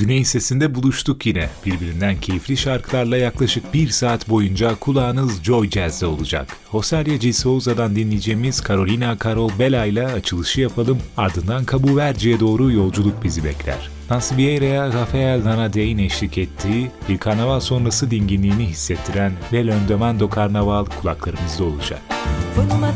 Güney Sesi'nde buluştuk yine. Birbirinden keyifli şarkılarla yaklaşık bir saat boyunca kulağınız Joy Jazz'de olacak. Josaria G. Souza'dan dinleyeceğimiz Carolina Carol Bella ile açılışı yapalım. Ardından Cabo Verde'ye doğru yolculuk bizi bekler. Vieira'ya Rafael Nanade'in eşlik ettiği bir karnaval sonrası dinginliğini hissettiren Bel Demando Karnaval kulaklarımızda olacak. Foi numa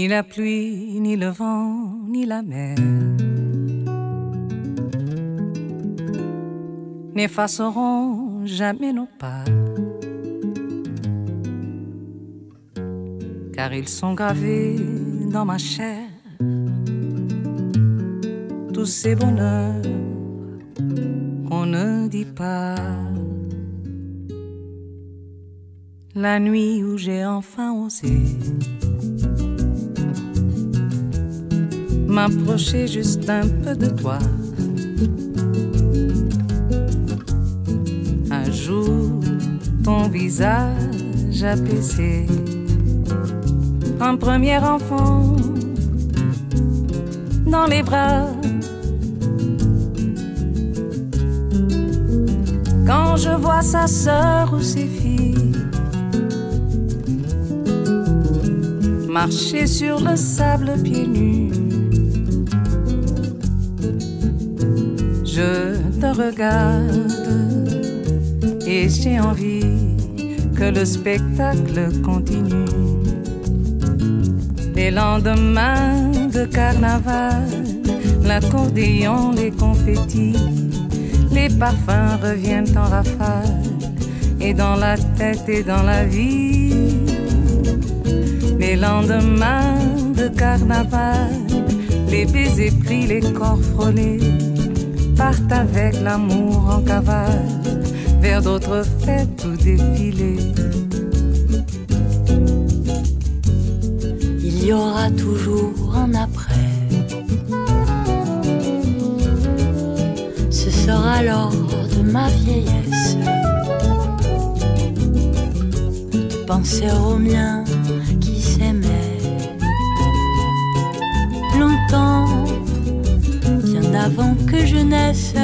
Ni la pluie, ni le vent, ni la mer n'effaceront jamais nos pas. Car ils sont gravés dans ma chair. Tous ces bonheurs qu'on ne dit pas. La nuit où j'ai enfin osé m'approcher juste un peu de toi. Un jour, ton visage apaisé, un premier enfant dans les bras. Quand je vois sa sœur ou ses filles marcher sur le sable pieds nus. Je te regarde et j'ai envie que le spectacle continue. Les lendemains de carnaval, l'accordéon, les confettis, les parfums reviennent en rafale et dans la tête et dans la vie. Les lendemains de carnaval, les baisers pris, les corps frôlés, partent avec l'amour en cavale vers d'autres fêtes ou défilés. Il y aura toujours un après. ce sera lors de ma vieillesse. Penser aux miens qui s'aimaient longtemps, avant que je naisse.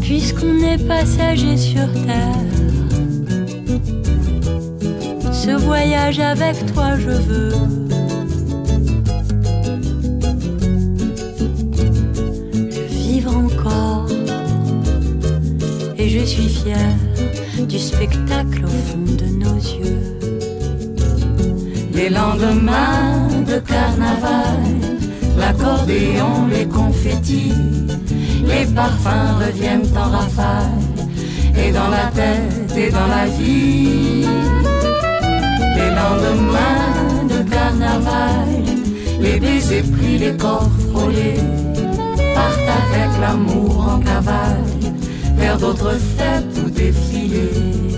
Puisqu'on est passager sur terre, ce voyage avec toi je veux je suis fière du spectacle au fond de nos yeux. Les lendemains de carnaval, l'accordéon, les confettis, les parfums reviennent en rafale, et dans la tête et dans la vie. Les lendemains de carnaval, les baisers pris, les corps frôlés, partent avec l'amour en cavale vers d'autres fêtes ou défilés.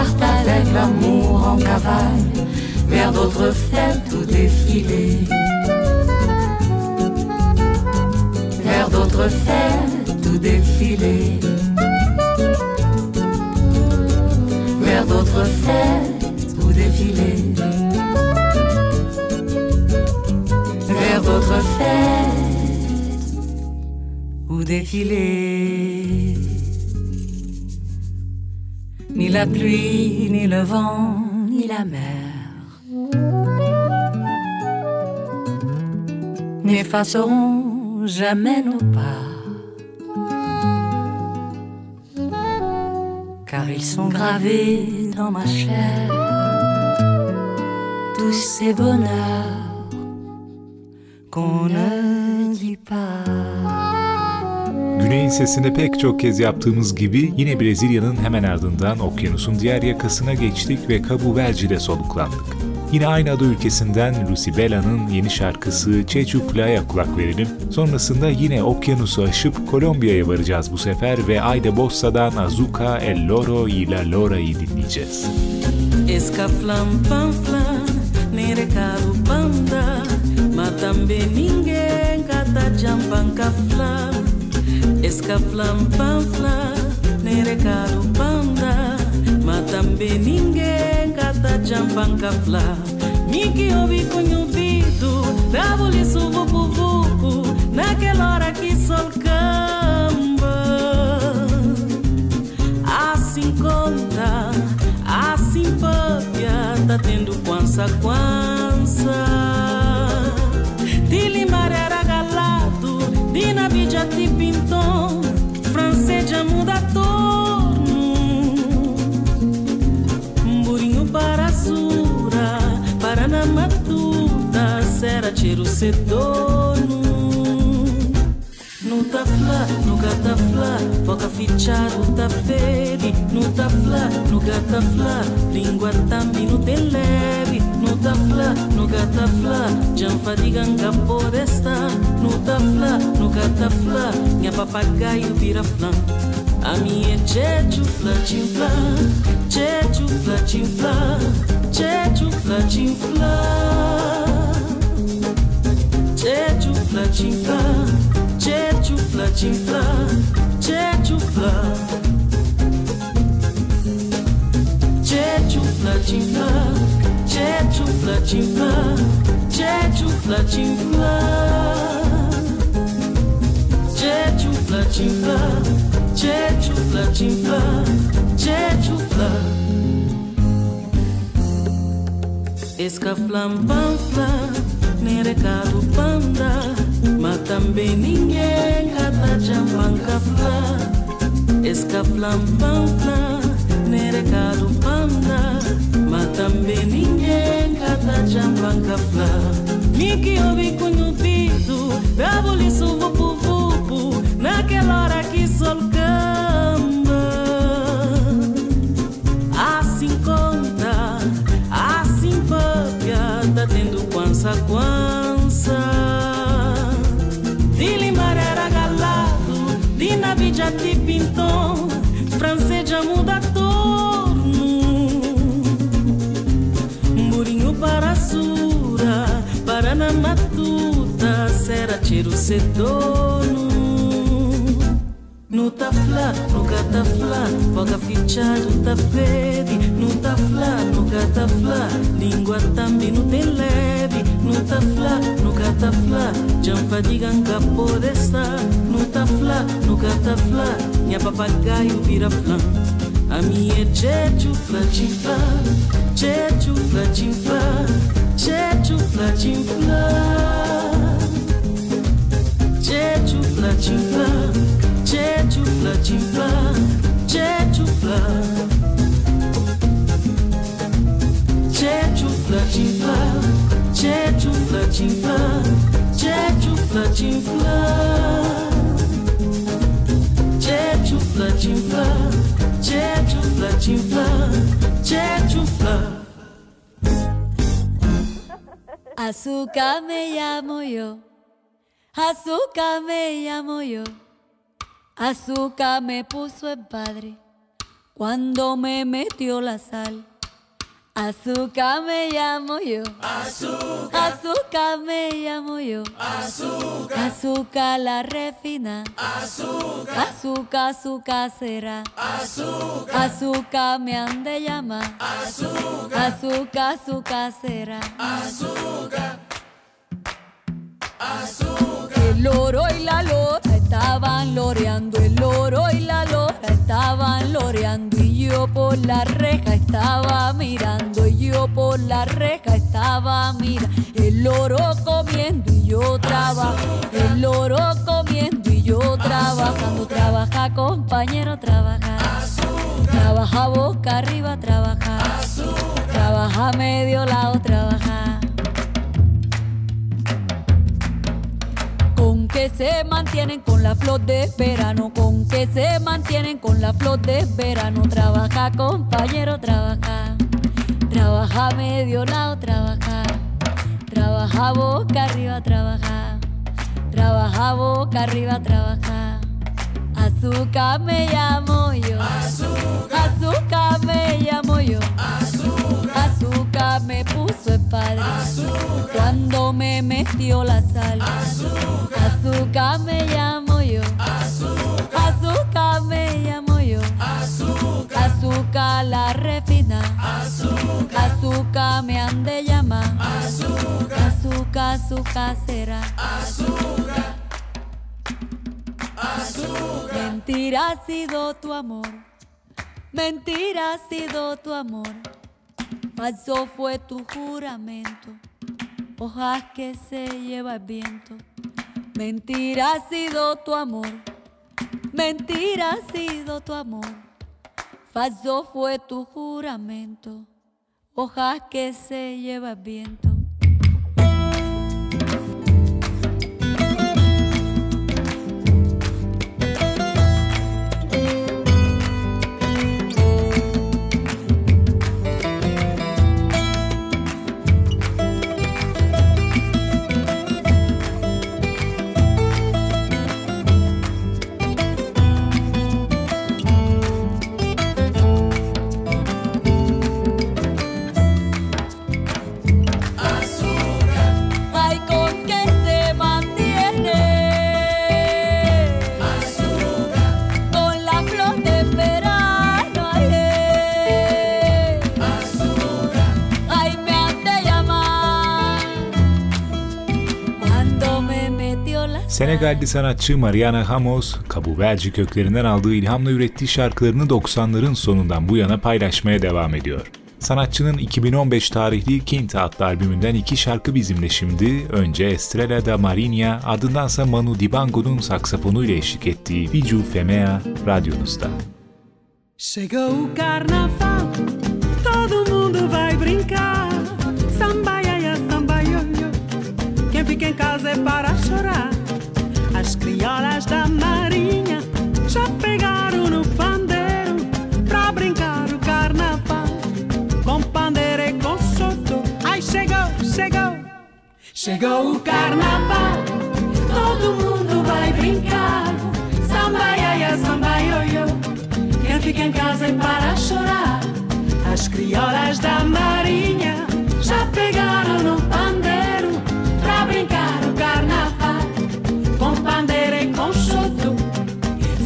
Partent avec l'amour en cavale vers d'autres fêtes ou défilés. Vers d'autres fêtes ou défilés. Vers d'autres fêtes ou défilés. Vers d'autres fêtes ou défilés. Ni la pluie, ni le vent, ni la mer n'effaceront jamais nos pas. Car ils sont gravés dans ma chair, tous ces bonheurs qu'on ne dit pas. Güney'in sesini pek çok kez yaptığımız gibi yine Brezilya'nın hemen ardından okyanusun diğer yakasına geçtik ve Cabo Verde'de soluklandık. Yine aynı adı ülkesinden Lucy Bella'nın yeni şarkısı Chechu Fla'ya kulak verelim. Sonrasında yine okyanusu aşıp Kolombiya'ya varacağız bu sefer ve Ayda Bossa'dan Azuka El Loro y La Lora'yı dinleyeceğiz. Escaflam panfla, nere caro panda, matambe ninguém cata jampan cafla. Escaflam panfla, nere caro panda, matambe ninguém cata jampan cafla. Miki ouvi com ouvido, dava-lhe vucu vucu, naquela hora que sol camba. Assim conta, assim papia, tá tendo quança quança. De limar era galado, de navija te pintou, francês já muda torno. Burinho para sura, para na matuta, será tiro sedono. No tá flá, no gata flá, boca fichado tá feri. No tá flá, no gata flá, língua tambi no tem tafla, no gatafla, jam fadiga ngapodesta, no tafla, no tafla, minha papagaio vira flan. A minha tchutchufla, tchufla, tchutchufla, tchufla, tchutchufla, tchufla, tchutchufla, tchufla, tchutchufla, tchufla, tchutchufla. Tchutchufla, tchufla. Jeju flirting fla, Jeju flirting flood, Jeju flirting flood, Jeju flirting flood, Jeju flood. Esca flampanfla, nerecado panda, mas também ninguém cata jambanca fla. Esca flampanfla. Nerecado panda Mas também ninguém cata jambanca flá Miki ouvi com ouvido, dava-lhe vucu vucu Naquela hora que sol cheiro sedono No tafla, no gatafla, voga fichado taferi No tafla, no gatafla, língua também não tem leve. No tafla, no gatafla, jampa digan capodesta No tafla, no gatafla, minha papagaio vira flan A minha chechu flatinfla, chechu flatinfla, chechu flatinfla Azúcar me llamo yo. Azúcar me llamo yo Azúcar me puso el padre cuando me metió la sal. Azúcar me llamo yo. Azúcar. Azúcar me llamo yo. Azúcar. Azúcar la refina. Azúcar. Azúcar, azúcar será. Azúcar. Azúcar me han de llamar. Azúcar. Azúcar, azúcar será. Azúcar. Azúcar. El oro y la lora estaban loreando, el loro y la lora estaban loreando y yo por la reja estaba mirando, y yo por la reja estaba mirando, el loro comiendo y yo trabajando, el loro comiendo y yo trabajando, trabaja compañero, trabaja, trabaja boca arriba, trabaja, trabaja medio lado, trabaja. Que se mantienen con la flor de verano, con que se mantienen con la flor de verano. Trabaja, compañero, trabaja. Trabaja medio lado, trabaja. Trabaja boca arriba, trabaja. Trabaja boca arriba, trabaja. Azúcar me llamo yo. Azúcar, Azúcar me llamo yo. Azúcar, Azúcar me puso el padre. Azúcar, cuando me metió la sal. Azúcar, Azúcar me llamo yo. Azúcar, Azúcar me llamo yo. Azúcar, Azúcar la refina. Azúcar, Azúcar me han de llamar. Azúcar, Azúcar, azúcar será. Azúcar. Mentira ha sido tu amor, mentira ha sido tu amor, falso fue tu juramento, hojas que se lleva el viento. Mentira ha sido tu amor, mentira ha sido tu amor, falso fue tu juramento, hojas que se lleva el viento. Senegalli sanatçı Mariana Ramos, Cabo Verde köklerinden aldığı ilhamla ürettiği şarkılarını 90'ların sonundan bu yana paylaşmaya devam ediyor. Sanatçının 2015 tarihli Quinta adlı albümünden iki şarkı bizimle şimdi. Önce Estrella da Marinha, ardındansa Manu Dibango'nun saksafonuyla eşlik ettiği Biju Femea radyonuzda. Chegou o carnaval, Chegou o carnaval, todo mundo vai brincar. Samba iaia, samba ioiô. Quem fica em casa é para chorar. As criolas da marinha já pegaram no pandeiro pra brincar o carnaval. Com pandeiro e com choto.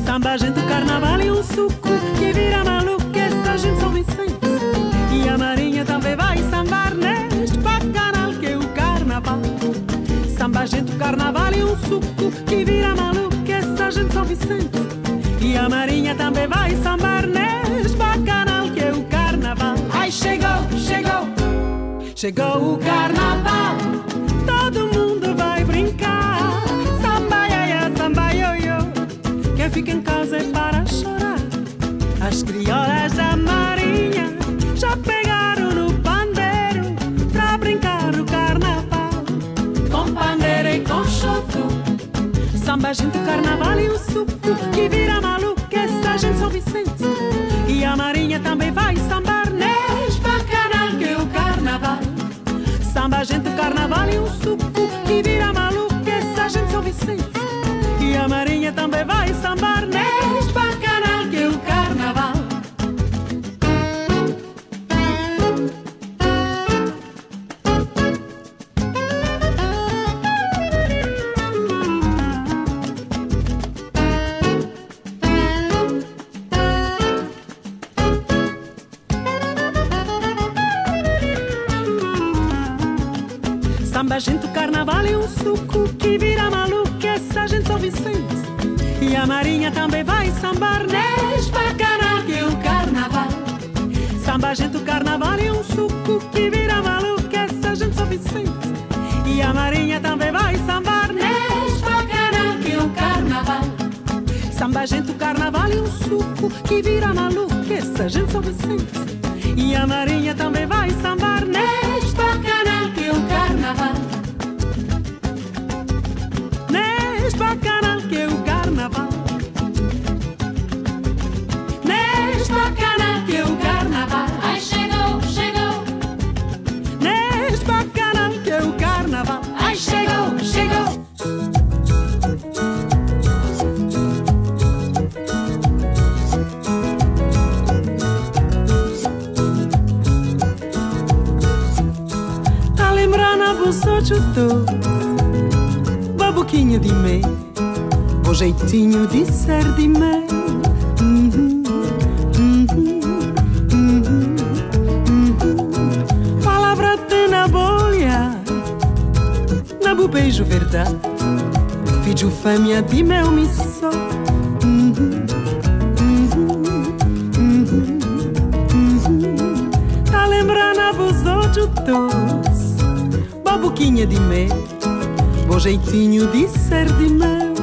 Samba, gente, o carnaval e um suco que vira maluco. Essa gente são Vicente e a marinha também vai sambar. Nesse bacanal que é o carnaval. Ai, chegou, chegou, chegou o carnaval. Todo mundo vai brincar. Samba, iaia, samba, ioiô. Quem fica em casa é para chorar. As criolas da gente, o carnaval e o suco que vira maluco. Essa gente São Vicente. E a Marinha também vai sambar neste bacanal que é o carnaval. Samba, gente, o carnaval e um suco que vira maluco. Essa gente São Vicente. E a Marinha também vai sambar neste que vira maluco. Essa gente São Vicente. E a Marinha também vai sambar doce Babuquinho de mel O jeitinho de ser de mel Uhum, uhum, uhum. Palavra tem na bolha Na beijo verdade. Filho fêmea de meu missão. Tá lembrando a bolsocho doce Babuquinha de mel Bom jeitinho de ser de mel.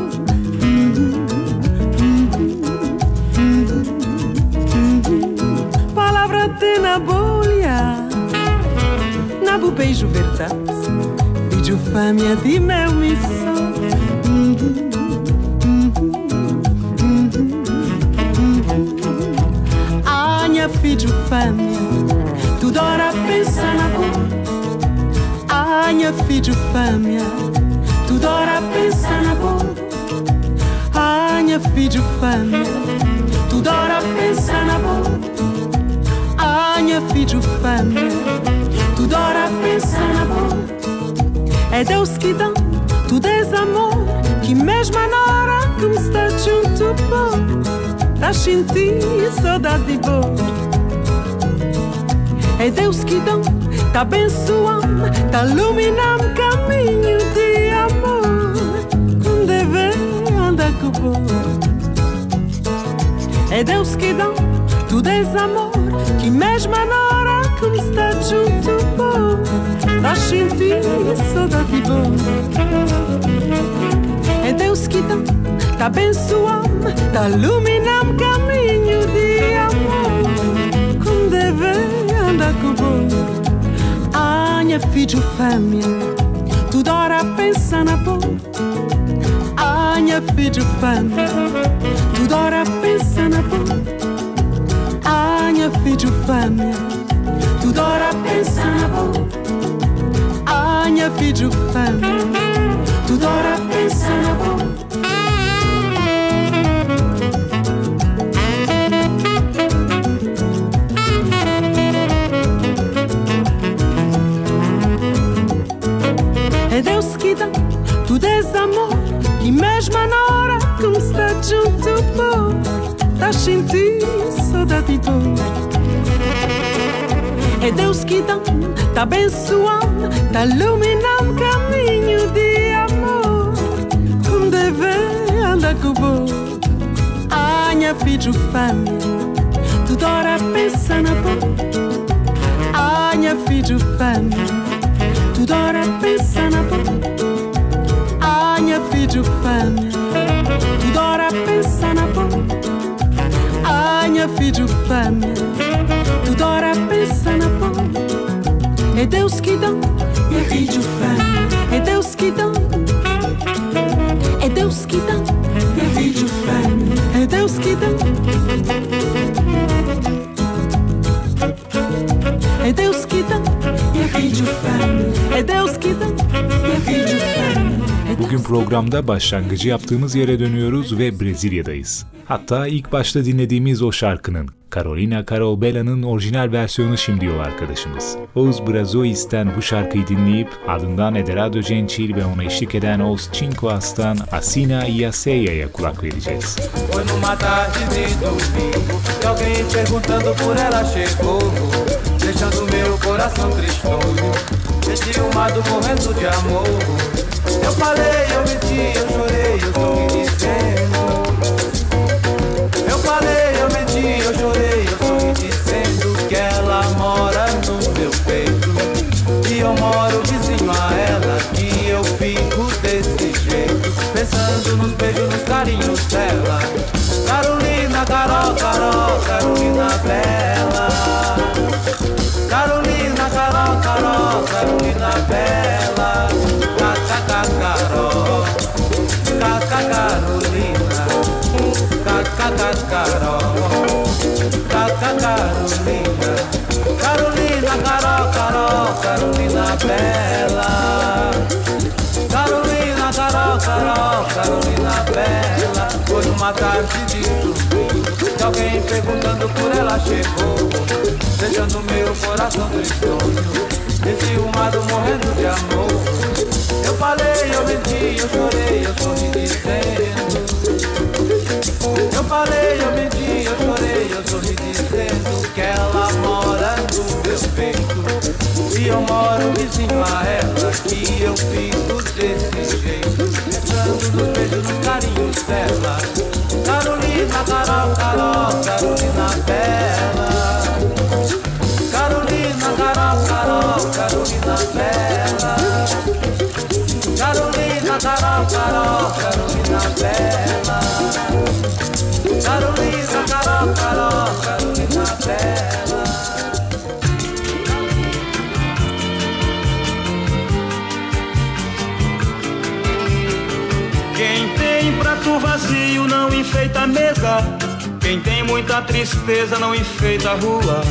Palavra de na bolha Na beijo verdade Vídeo fêmea de meu missão Anha filho fêmea. Tu dora pensa na boa Anha filho fêmea. Tu dora pensa na boa Anha filho fêmea. Tu dora pensa na boa É Deus que dá Tu és amor Que mesmo na hora que me está junto bom Tá sentindo saudade boa é Deus que dá, tá abençoando, tá iluminando caminho de amor. Com dever anda com bom. É Deus que dá, tudo é amor, que mesmo na hora que me está junto bom, tá sentindo saudade boa. É Deus que dá, tá abençoando, tá iluminando caminho de amor. Com dever anda com bom. Anha filho fêmea, tu dora pensa na boa. Anha filho fêmea, tu dora pensa na boa. Anha filho fêmea, tu dora pensa na boa. Anha filho fêmea, tu dora pensa na boa. Tudo é amor. E mesmo na hora que me está junto, pô, tá sentindo saudade boa. É Deus que dá, tá abençoando, tá iluminando caminho de amor. cubo Anha filho Tu dora pensa na bo Anha filho Tu dora pensa na bo Filho fame programda başlangıcı yaptığımız yere dönüyoruz ve Brezilya'dayız. Hatta ilk başta dinlediğimiz o şarkının Carolina Carol Bella'nın orijinal versiyonu şimdi yol arkadaşımız. Oğuz Brazois'ten bu şarkıyı dinleyip ardından Ederado Gentil ve ona eşlik eden Oğuz Cincoas'tan Asina Iaceia'ya kulak vereceğiz. Deixando meu coração tristonho, desciumado morrendo de amor. Eu falei, eu menti, eu chorei, eu sorri dizendo. Eu falei, eu menti, eu chorei, eu sorri dizendo que ela mora no meu peito e eu moro vizinho a ela que eu fico desse jeito, pensando nos beijos, nos carinhos dela. Carolina, Carol, Carol, Carolina Bela. Carolina, Carol, Carol, Carolina Bela. Carolina. Carolina, Carol, Carol, Carolina Bela. Carolina, Carol, Carol, Carolina Bela. Foi numa tarde de domingo que alguém perguntando por ela chegou, deixando meu coração tristonho, enciumado, morrendo de amor. Eu falei, eu menti, eu chorei, eu sorri dizendo. Eu falei, eu menti, eu chorei, eu sorri dizendo que ela mora no meu peito e eu moro vizinho a ela que eu fico desse jeito, pensando nos beijos, nos carinhos dela. Carolina, Carol, Carol, Carolina Bela. Carolina, Carol, Carol, Carolina Bela. Carol, Carol, Carolina Bela. Carolina, Carol, Carol, Carolina Bela. Quem tem prato vazio não enfeita a mesa. Quem tem muita tristeza não enfeita a rua.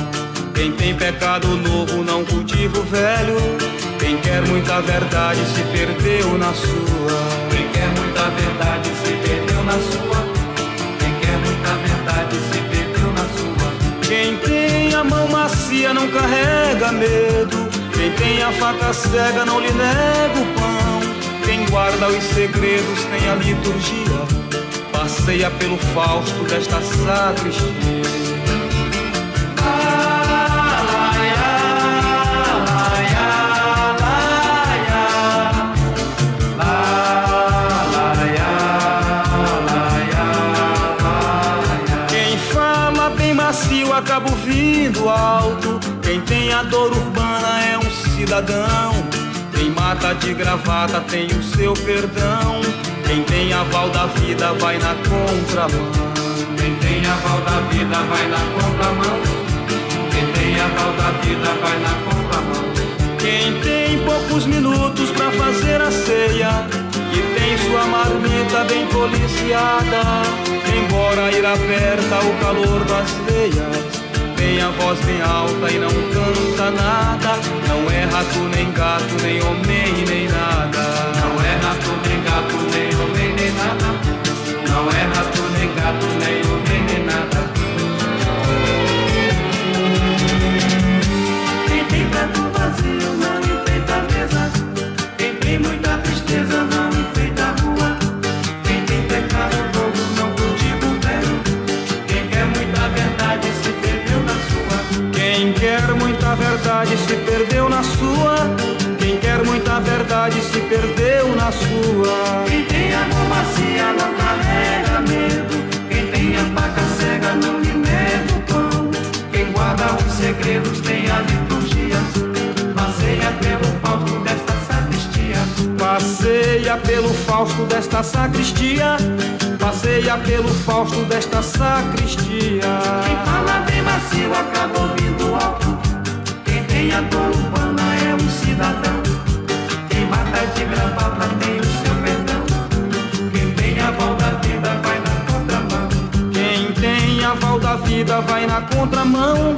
Quem tem pecado novo não cultiva o velho. Quem quer muita verdade se perdeu na sua. Quem quer muita verdade se perdeu na sua. Quem quer muita verdade se perdeu na sua. Quem tem a mão macia não carrega medo. Quem tem a faca cega não lhe nega o pão. Quem guarda os segredos tem a liturgia. Passeia pelo fausto desta sacristia. Ouvindo alto. Quem tem a dor urbana é um cidadão. Quem mata de gravata tem o seu perdão. Quem tem aval da vida vai na contramão. Quem tem aval da vida vai na contramão. Quem tem aval da vida vai na contramão. Quem tem poucos minutos pra fazer a ceia e tem sua marmita bem policiada, embora ir aperta o calor das veias. Tem a voz bem alta e não canta nada, não é rato nem gato, nem homem nem nada. Não é rato nem gato, nem homem nem nada. Não é rato nem gato, nem homem nem nada. Quem tem prato vazio não enfeita a mesa. Quem tem muita tristeza não quer muita verdade se perdeu na sua. Quem quer muita verdade se perdeu na sua. Quem tem a mão macia não carrega medo. Quem tem a faca cega não lhe nega o pão. Quem guarda os segredos tem a liturgia. Passeia pelo fausto desta sacristia. Passeia pelo fausto desta sacristia. Passeia pelo fausto desta sacristia. Quem fala bem macio acaba ouvindo alto. Quem a dor urbana é um cidadão. Quem mata de gravata tem o seu perdão. Quem tem a val da vida vai na contramão. Quem tem aval da vida vai na contramão.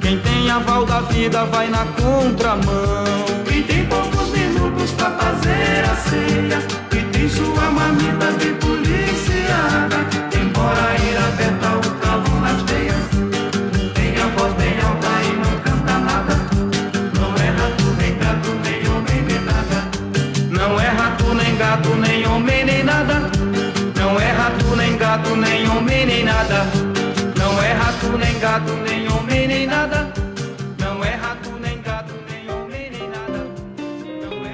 Quem tem aval da vida vai na contramão. Quem tem poucos minutos pra fazer a ceia. Quem tem sua mamita bem policiada. Embora ir apertar o gato, nem homem, nem nada. Não é rato, nem gato, nem homem, nem nada. Não é rato, nem gato, nem homem, nem nada.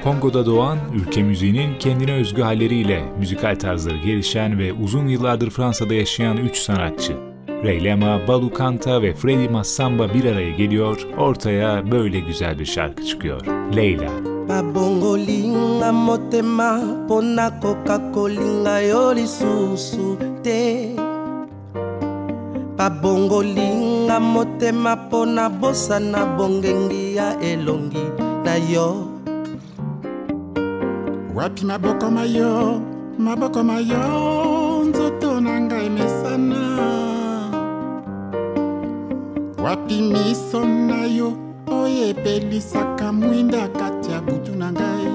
Kongo'da doğan, ülke müziğinin kendine özgü halleriyle müzikal tarzları gelişen ve uzun yıllardır Fransa'da yaşayan üç sanatçı. Ray Lema, Balu Kanta ve Freddy Massamba bir araya geliyor, ortaya böyle güzel bir şarkı çıkıyor. Leyla. Babongolinga motema mpo nakoka kolinga yo lisusu te. Babongolinga motema mpo nabosana bongengi ya elongi na yo. Wapi maboko mayo maboko mayo nzoto na ngai emesana wapi miso na yo oyo epelisaka mwinda kati ya butu na ngai.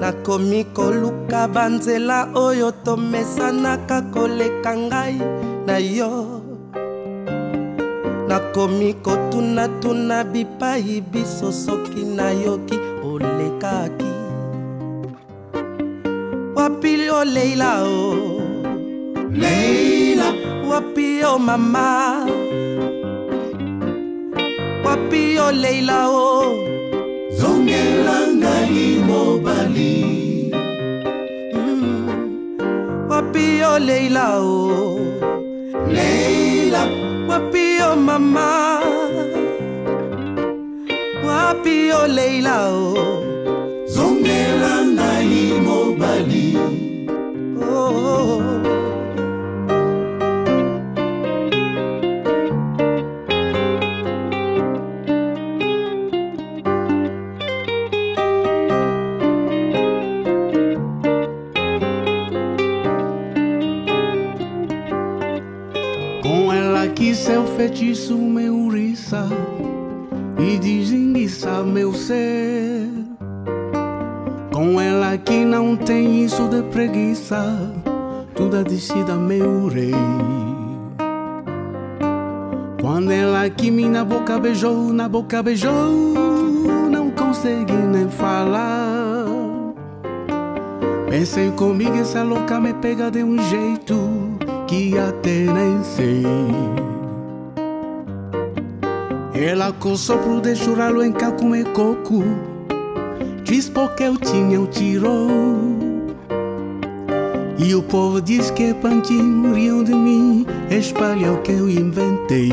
Nakomi koluka banzela oyo tomesanaka koleka ngai na yo. Nakomi kotunatuna bipai biso soki nayoki olekaki. Wapi o leila o? Leila. Wapi o mama wapi o. Leila o Zongela ngai mobali. Mm. wapi o leila o. Leila, wapi o mama wapi o leila o descida meu rei. Quando ela que me na boca beijou, na boca beijou, não consegui nem falar. Pensei comigo, essa louca me pega de um jeito que até nem sei. Ela com sopro de churralo em cá comer coco, diz porque eu tinha o tirou. E o povo diz que é pantinho riam de mim, espalha o que eu inventei.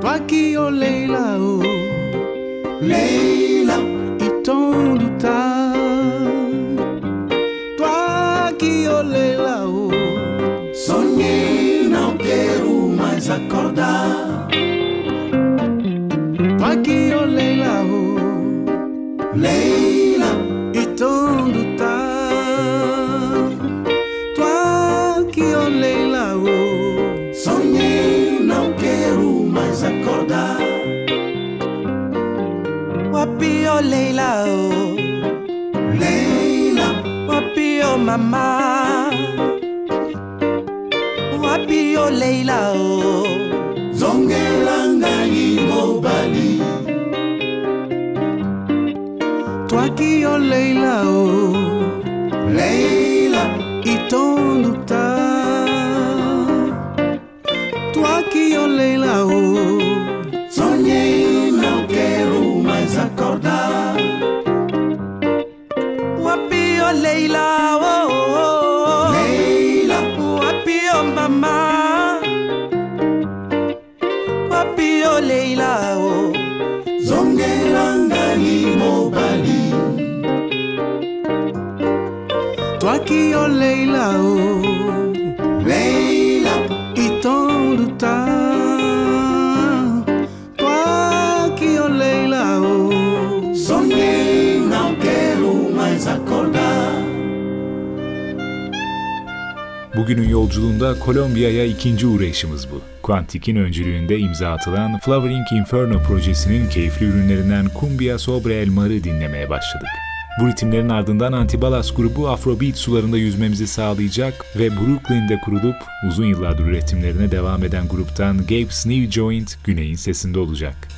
Tô aqui, ô Leila, oh, Leila, e todo tá. Tô aqui, ô Leila, oh, sonhei, não quero mais acordar. Mama. Wapi o leila o? Zongela ngai mobali. tô aqui, ô Leila, oh, yolculuğunda Kolombiya'ya ikinci uğrayışımız bu. Quantic'in öncülüğünde imza atılan Flowering Inferno projesinin keyifli ürünlerinden Cumbia Sobre El Mar'ı dinlemeye başladık. Bu ritimlerin ardından Antibalas grubu Afrobeat sularında yüzmemizi sağlayacak ve Brooklyn'de kurulup uzun yıllardır üretimlerine devam eden gruptan Gabe's New Joint Güney'in sesinde olacak.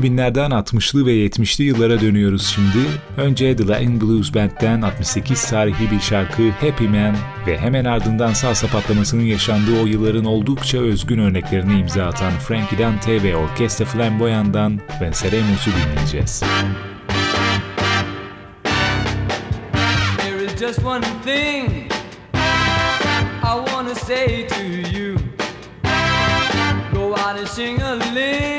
2000'lerden 60'lı ve 70'li yıllara dönüyoruz şimdi. Önce The Latin Blues Band'den 68 tarihi bir şarkı Happy Man ve hemen ardından salsa patlamasının yaşandığı o yılların oldukça özgün örneklerini imza atan Frankie Dante ve Orkestra Flamboyan'dan Ben Seremus'u dinleyeceğiz. There is just one thing I wanna say to you Go out and sing a ling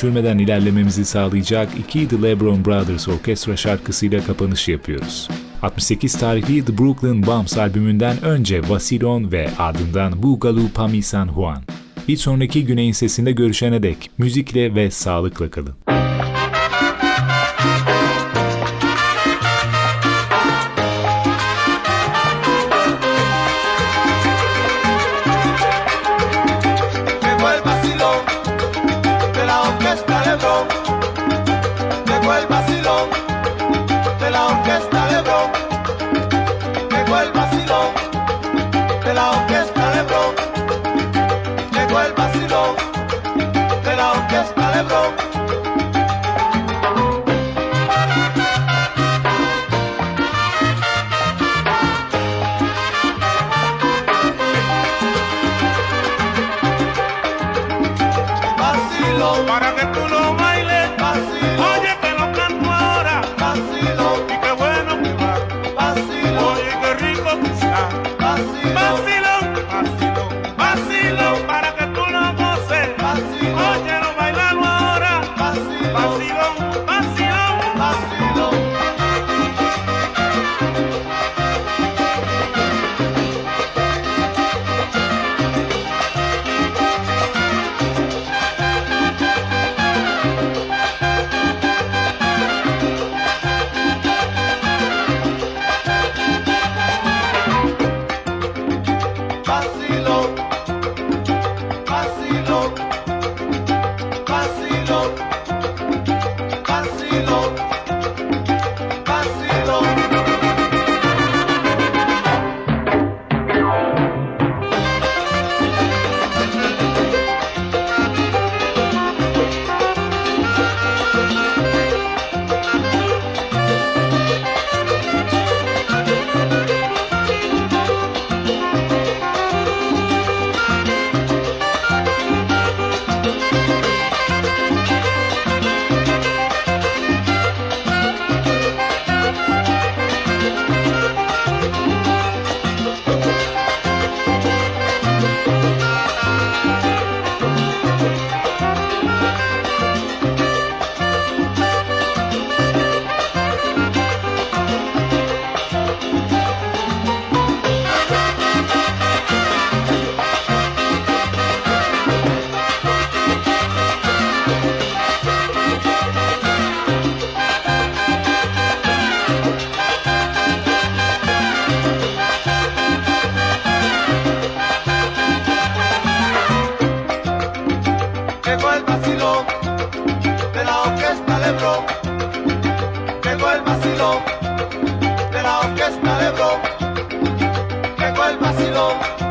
düşürmeden ilerlememizi sağlayacak iki The LeBron Brothers orkestra şarkısıyla kapanış yapıyoruz. 68 tarihli The Brooklyn Bumps albümünden önce Vasilon ve ardından Bugalu Pami San Juan. Bir sonraki Güney'in sesinde görüşene dek müzikle ve sağlıkla kalın. Llegó el vacilón de la orquesta de Lebro. Llegó el vacilón de la orquesta de Lebro. Llegó el vacilón.